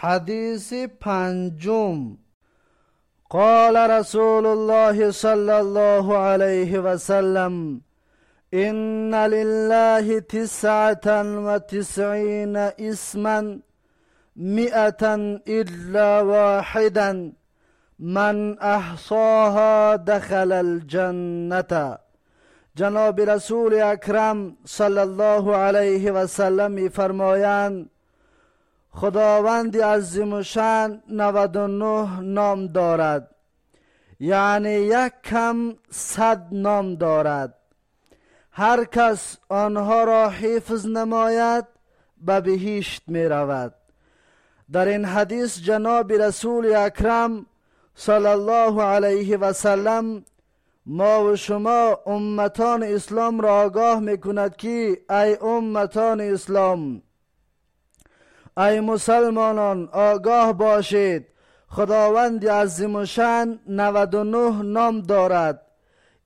حدیث پنجم. قال رسول الله صلى الله عليه وسلم إن لله تسعة وتسعين اسما مئة إلا واحدا من أحصاها دخل الجنة. جناب رسول اکرم صلی الله علیه و سلم خداوند عظیم و شان 99 نام دارد. یعنی یک کم صد نام دارد. هر کس آنها را حفظ نماید به بهشت می رود. در این حدیث جناب رسول اکرم صلی الله علیه و سلم ما و شما امتان اسلام را آگاه می‌کند که ای امتان اسلام ای مسلمانان آگاه باشید. خداوند عظیم و شن 99 نام دارد.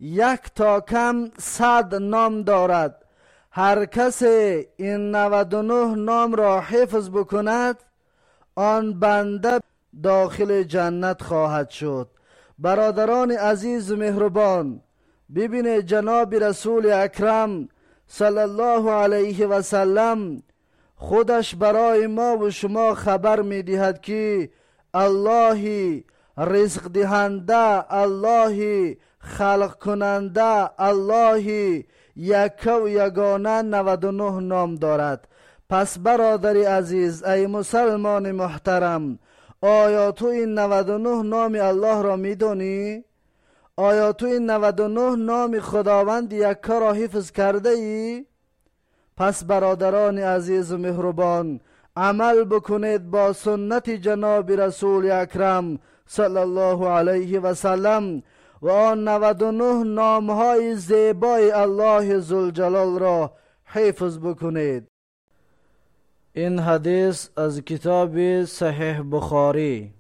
یک تا کم صد نام دارد. هر کسی این 99 نام را حفظ بکند آن بنده داخل جنت خواهد شد. برادران عزیز و مهربان ببینید جناب رسول اکرم صلی الله علیه و سلم خودش برای ما و شما خبر می دهد که الله رزق دهنده الله خلق کننده الله یک و یگانه 99 نام دارد پس برادر عزیز ای مسلمان محترم آیا تو این 99 نام الله را می‌دونی؟ آیا تو این 99 نام خداوند یکا را حفظ کرده ای؟ پس برادران عزیز و مهربان عمل بکنید با سنت جناب رسول اکرم صلی الله علیه و سلم و آن 99 نام های زیبای الله زلجلال را حفظ بکنید این حدیث از کتاب صحیح بخاری